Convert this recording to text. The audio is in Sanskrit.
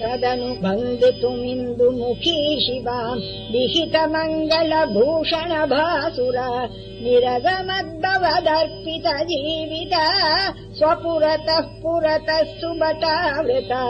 तदनुबन्धितुमिन्दुमुखी शिवाम् विहित मङ्गलभूषणभासुरा निरगमद्भवदर्पित जीविता स्वपुरतः पुरतः सुबटावृता